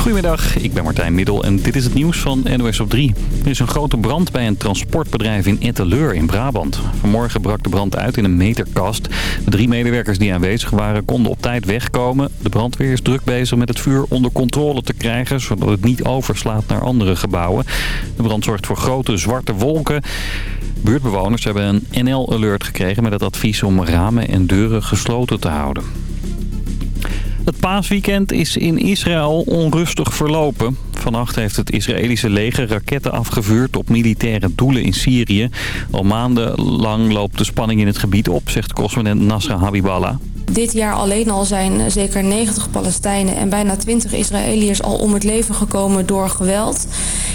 Goedemiddag, ik ben Martijn Middel en dit is het nieuws van NOS op 3. Er is een grote brand bij een transportbedrijf in Etteleur in Brabant. Vanmorgen brak de brand uit in een meterkast. De drie medewerkers die aanwezig waren konden op tijd wegkomen. De brandweer is druk bezig met het vuur onder controle te krijgen... zodat het niet overslaat naar andere gebouwen. De brand zorgt voor grote zwarte wolken... Buurtbewoners hebben een NL-alert gekregen met het advies om ramen en deuren gesloten te houden. Het paasweekend is in Israël onrustig verlopen. Vannacht heeft het Israëlische leger raketten afgevuurd op militaire doelen in Syrië. Al maandenlang loopt de spanning in het gebied op, zegt correspondent Nasra Habiballah. Dit jaar alleen al zijn zeker 90 Palestijnen en bijna 20 Israëliërs al om het leven gekomen door geweld.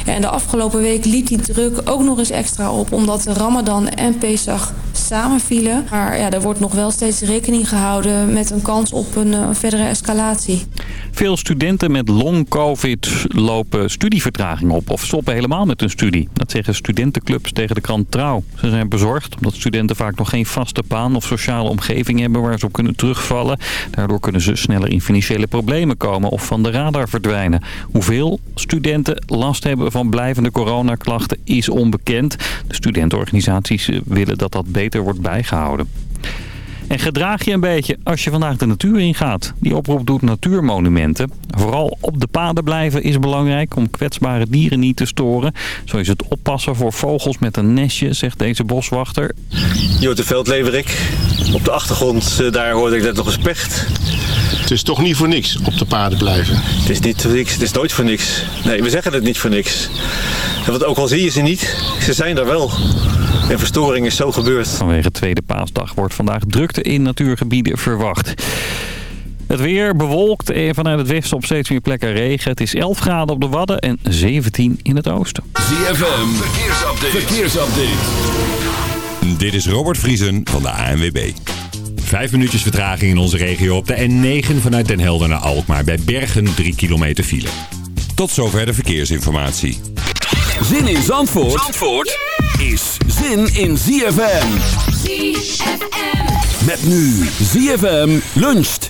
En de afgelopen week liep die druk ook nog eens extra op omdat Ramadan en Pesach samenvielen. Maar ja, er wordt nog wel steeds rekening gehouden met een kans op een uh, verdere escalatie. Veel studenten met long-covid lopen studievertraging op of stoppen helemaal met hun studie. Dat zeggen studentenclubs tegen de krant Trouw. Ze zijn bezorgd omdat studenten vaak nog geen vaste baan of sociale omgeving hebben waar ze op kunnen terugvallen. Daardoor kunnen ze sneller in financiële problemen komen of van de radar verdwijnen. Hoeveel studenten last hebben van blijvende coronaklachten is onbekend. De studentenorganisaties willen dat dat beter wordt bijgehouden. En gedraag je een beetje als je vandaag de natuur ingaat. Die oproep doet natuurmonumenten. Vooral op de paden blijven is belangrijk om kwetsbare dieren niet te storen. Zo is het oppassen voor vogels met een nestje, zegt deze boswachter. Jote Veldleverik. Op de achtergrond, eh, daar hoorde ik net nog een specht. Het is toch niet voor niks op de paden blijven? Het is niet voor niks, het is nooit voor niks. Nee, we zeggen het niet voor niks. En wat ook al zie je ze niet, ze zijn er wel. En verstoring is zo gebeurd. Vanwege Tweede Paasdag wordt vandaag drukte in natuurgebieden verwacht. Het weer bewolkt en vanuit het westen op steeds meer plekken regen. Het is 11 graden op de Wadden en 17 in het oosten. ZFM, verkeersupdate. verkeersupdate. Dit is Robert Vriesen van de ANWB. Vijf minuutjes vertraging in onze regio op de N9 vanuit Den Helder naar Alkmaar. Bij Bergen 3 kilometer file. Tot zover de verkeersinformatie. Zin in Zandvoort, Zandvoort is zin in ZFM. ZFM. Met nu ZFM luncht.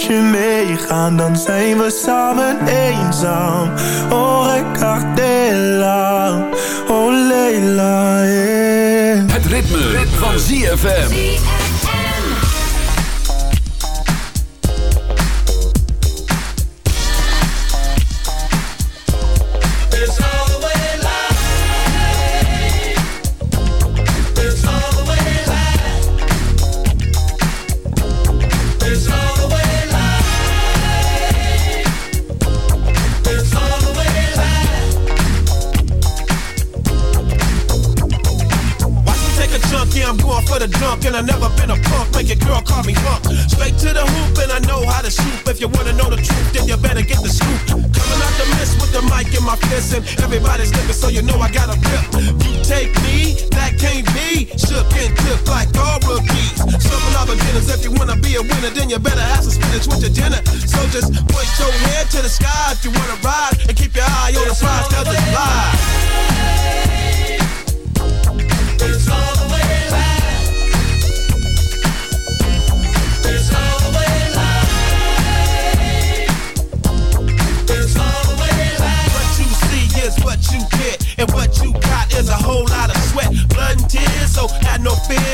met je meegaan, dan zijn we samen eenzaam. Oh, Recardela, oh Leila, yeah. Het ritme. van ZFM.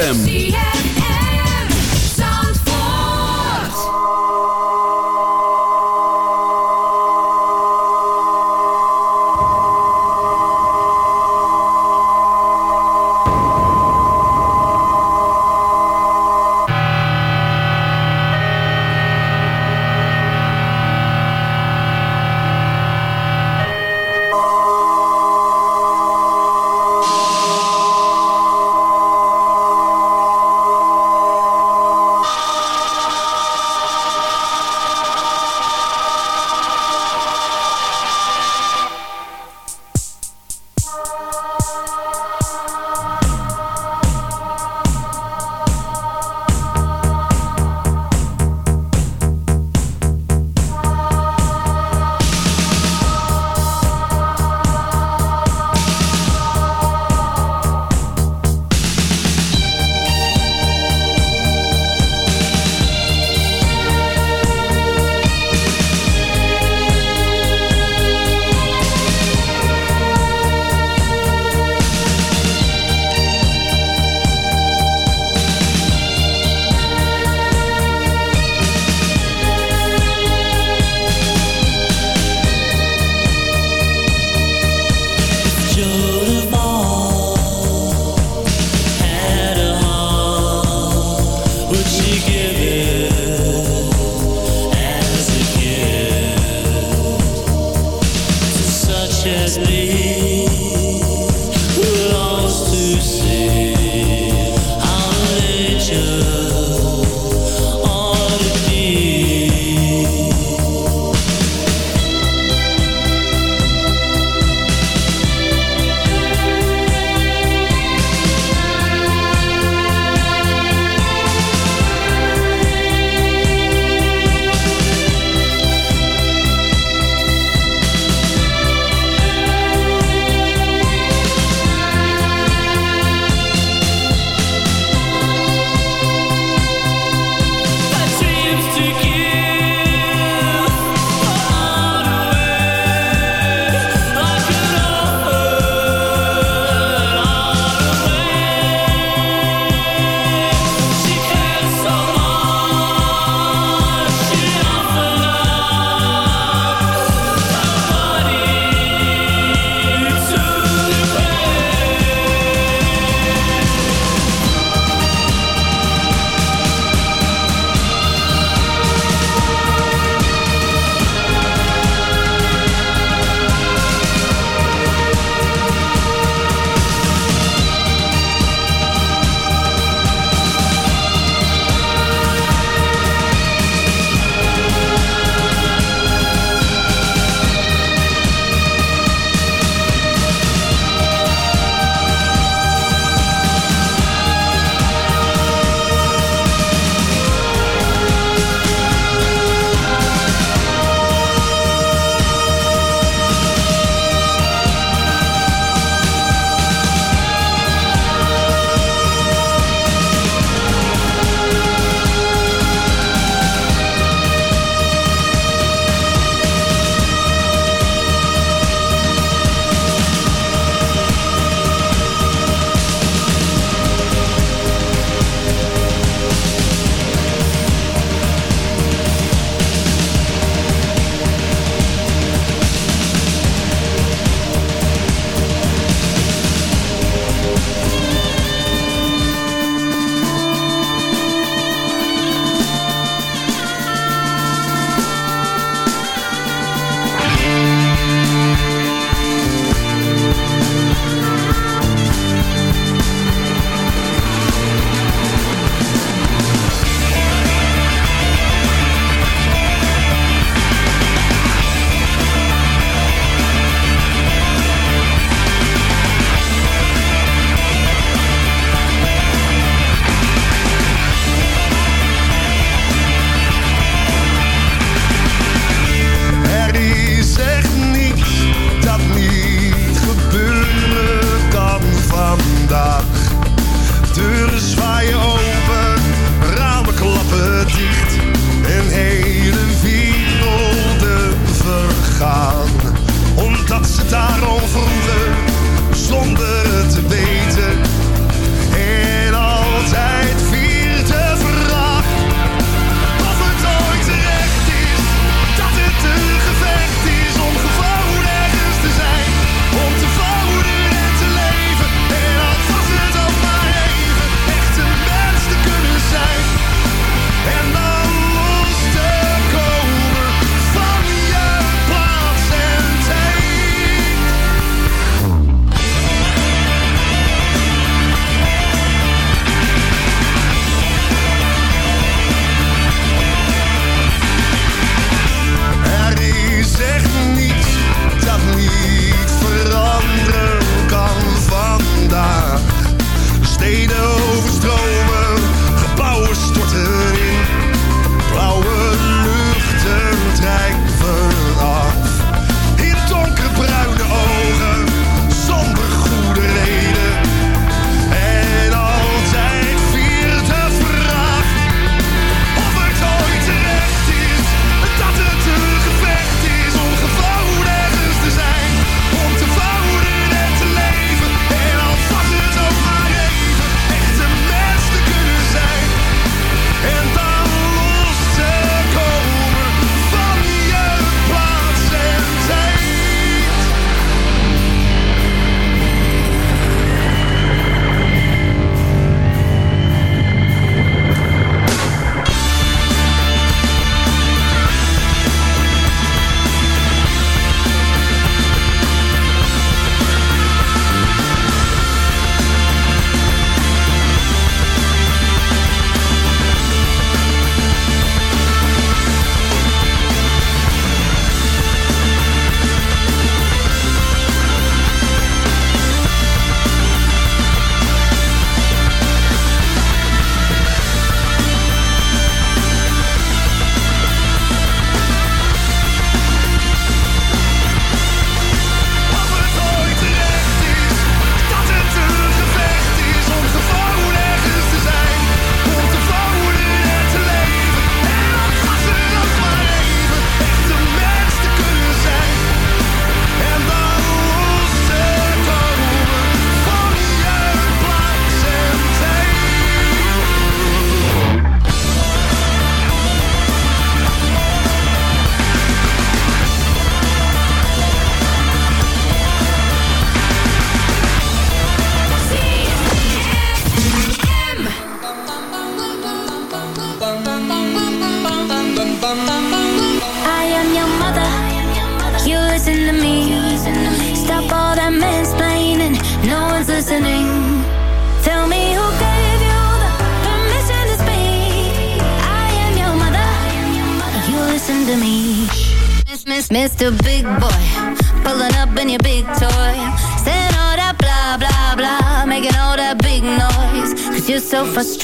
ZFM.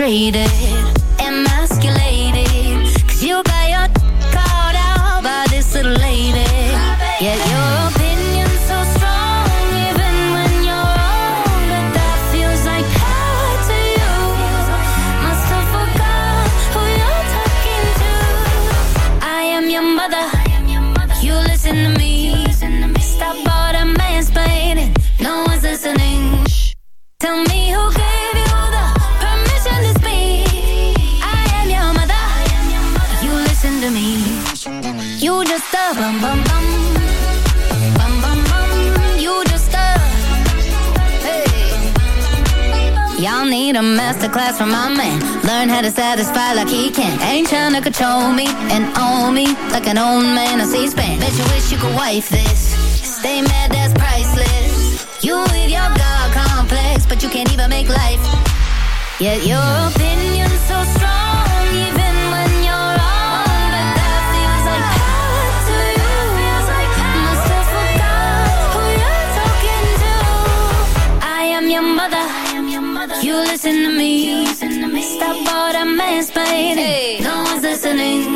it Yet your opinion's so strong Even when you're wrong But that feels like power to you. Must have forgot Who you're talking to. I am your mother. You listen to me, listen to me. Stop all that mansplaining. Hey. No one's listening.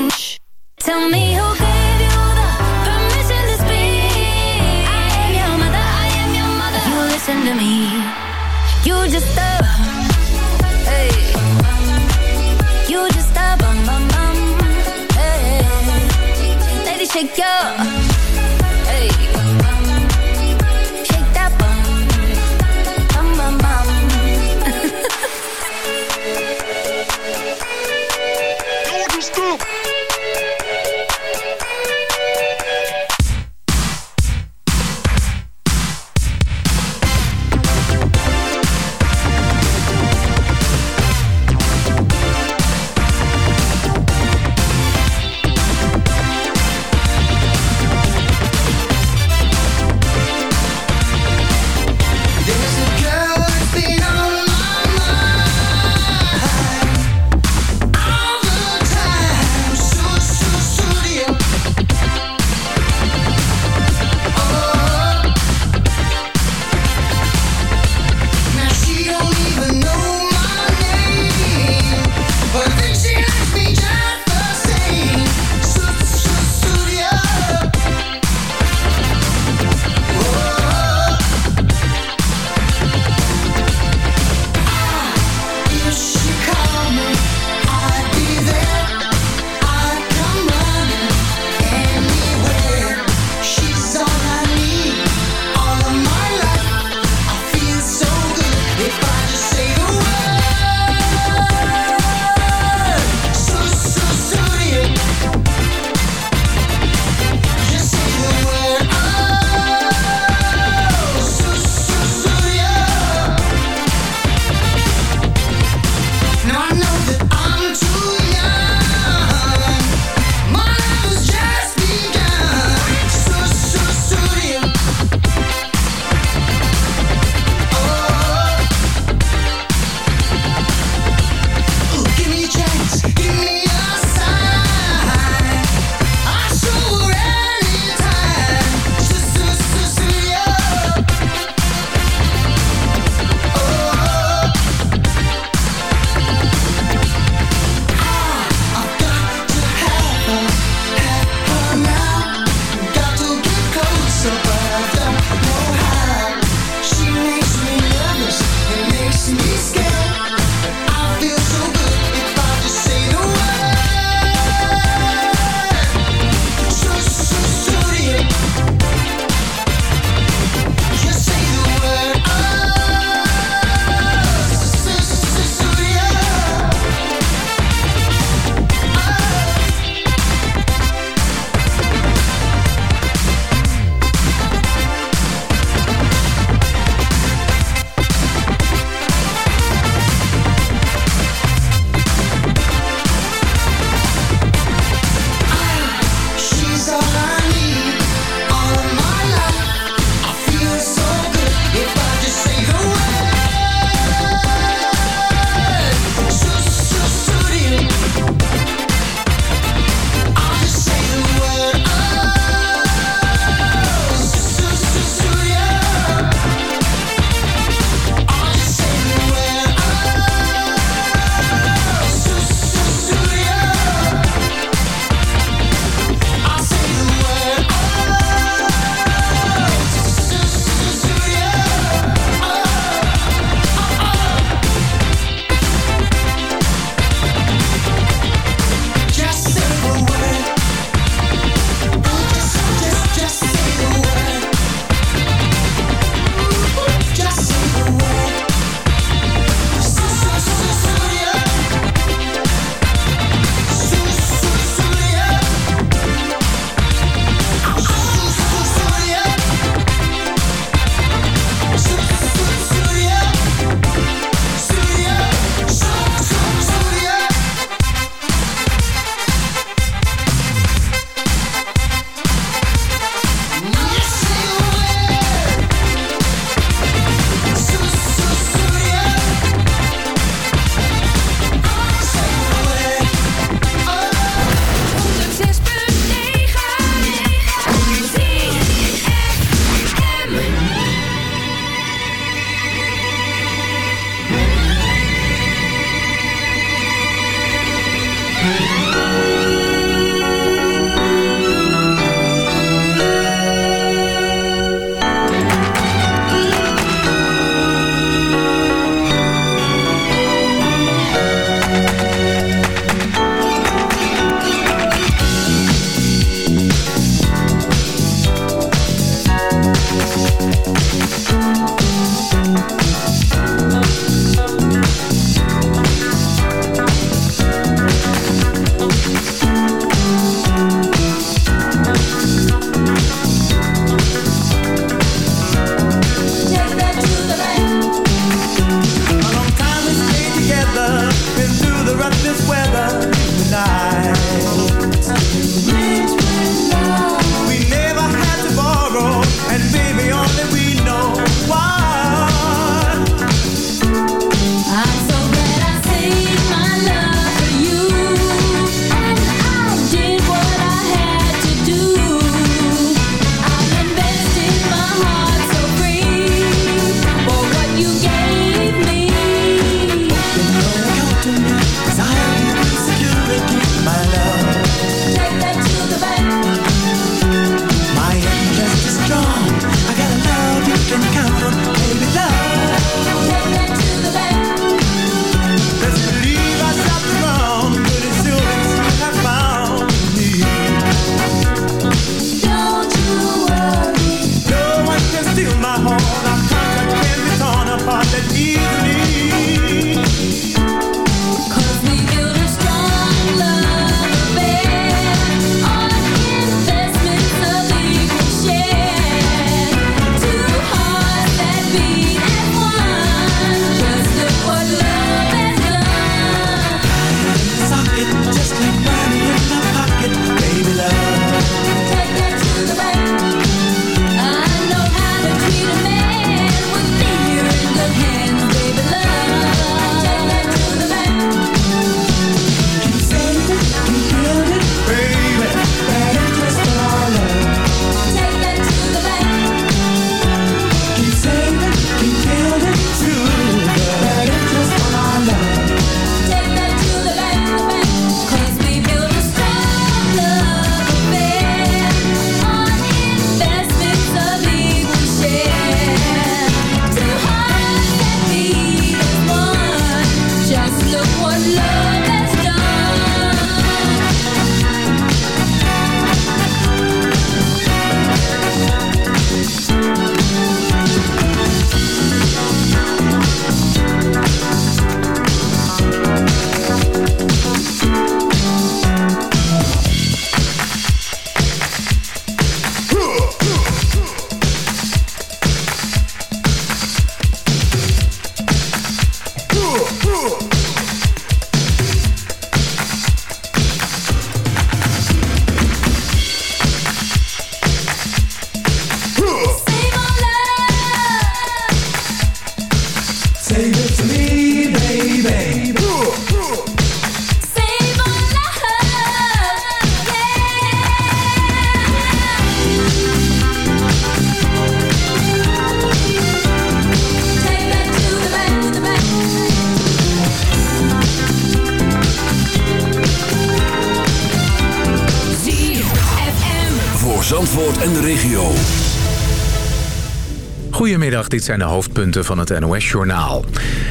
Dit zijn de hoofdpunten van het NOS-journaal.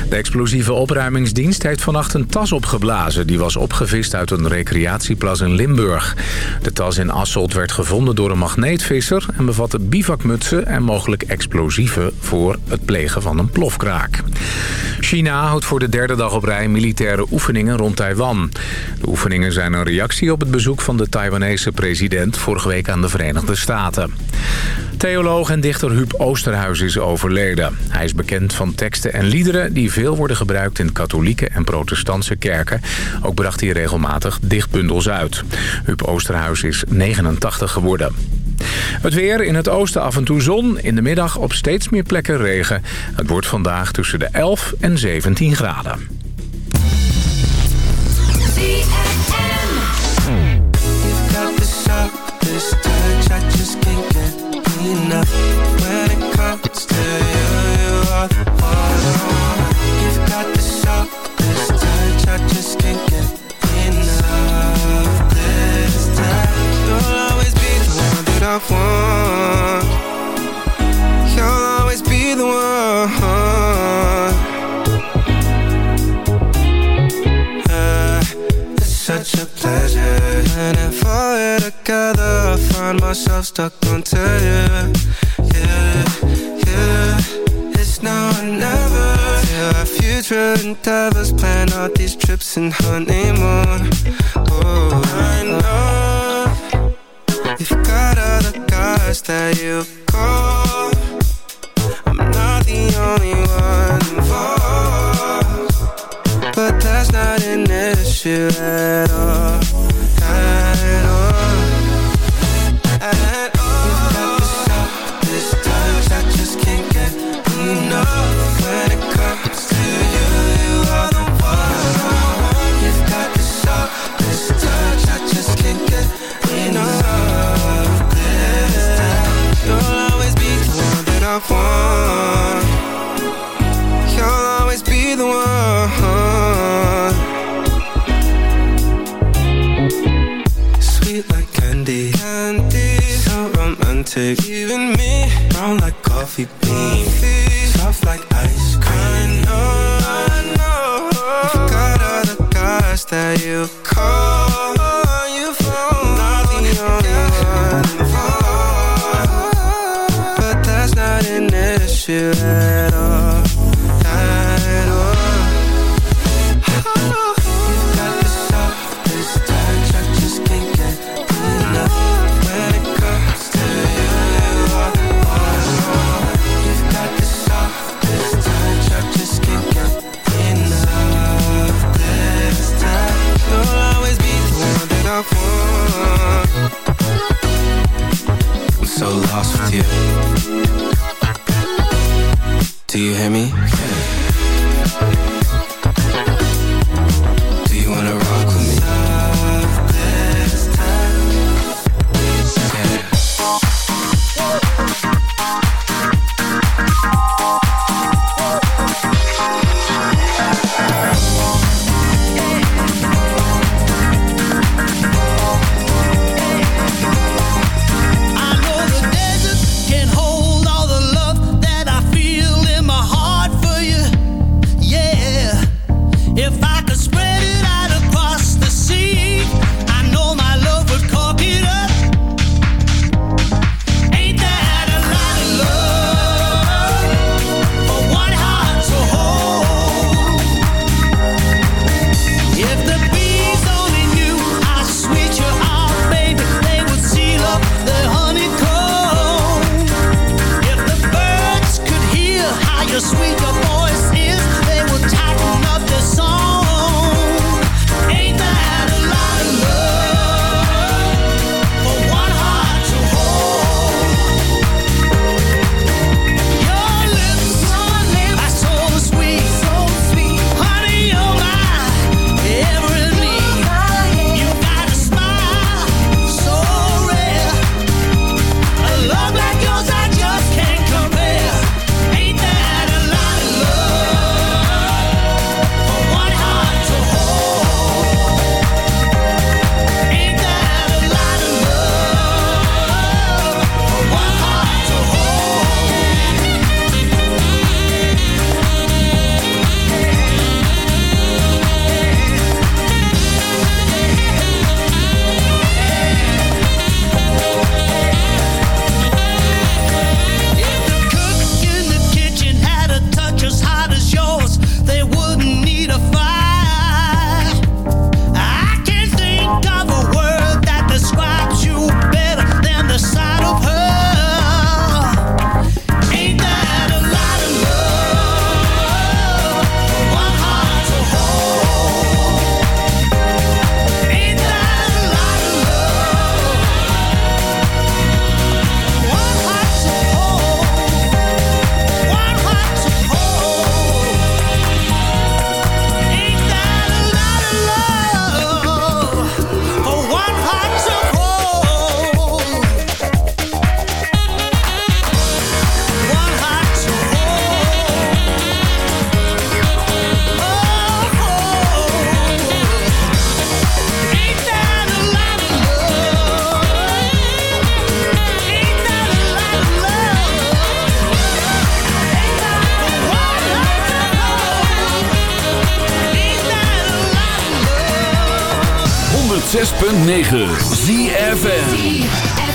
De explosieve opruimingsdienst heeft vannacht een tas opgeblazen... die was opgevist uit een recreatieplas in Limburg. De tas in Asselt werd gevonden door een magneetvisser... en bevatte bivakmutsen en mogelijk explosieven... voor het plegen van een plofkraak. China houdt voor de derde dag op rij militaire oefeningen rond Taiwan. De oefeningen zijn een reactie op het bezoek van de Taiwanese president... vorige week aan de Verenigde Staten. Theoloog en dichter Huub Oosterhuis is overleden. Hij is bekend van teksten en liederen die veel worden gebruikt in katholieke en protestantse kerken. Ook bracht hij regelmatig dichtbundels uit. Huub Oosterhuis is 89 geworden. Het weer in het oosten af en toe zon. In de middag op steeds meer plekken regen. Het wordt vandaag tussen de 11 en 17 graden. One. I want. You'll always be the one. It's such a pleasure Whenever we're together I find myself stuck on to you. Yeah, yeah It's now or never. Yeah, our future endeavors Plan out these trips and honeymoon. Oh, I know You've got other guys that you call I'm not the only one involved. But that's not an issue at all I want You'll always be the one. Sweet like candy. Candy. So romantic Even 106.9 ZFN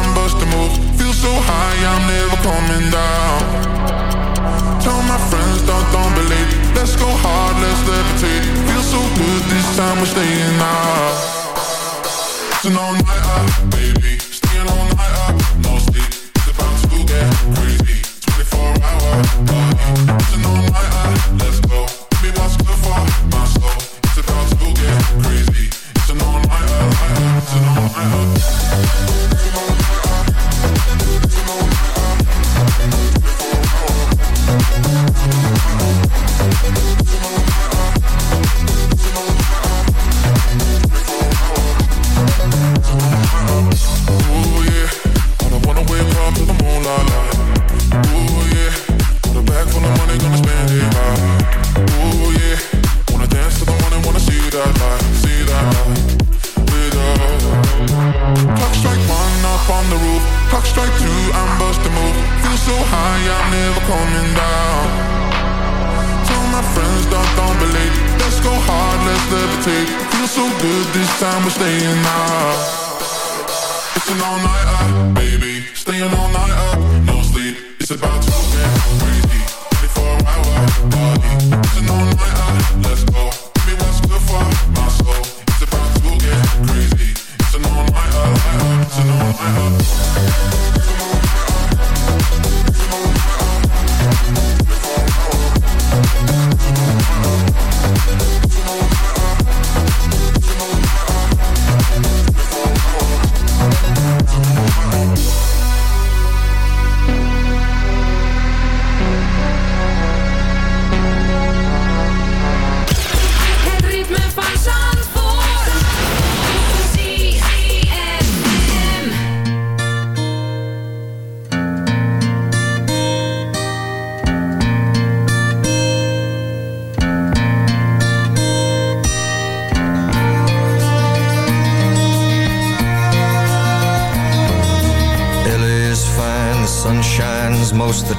I'm busting moves. Feel so high, I'm never coming down. Tell my friends, don't, don't believe. Let's go hard, let's levitate. Feel so good this time, we're staying out. It's an all night baby. Staying all night up, no sleep. It's about to get crazy. 24 hour party.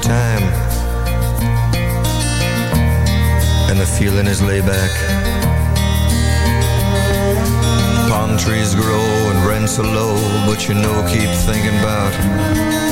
Time. And the feeling is laid back. Palm trees grow and rents are low, but you know, keep thinking about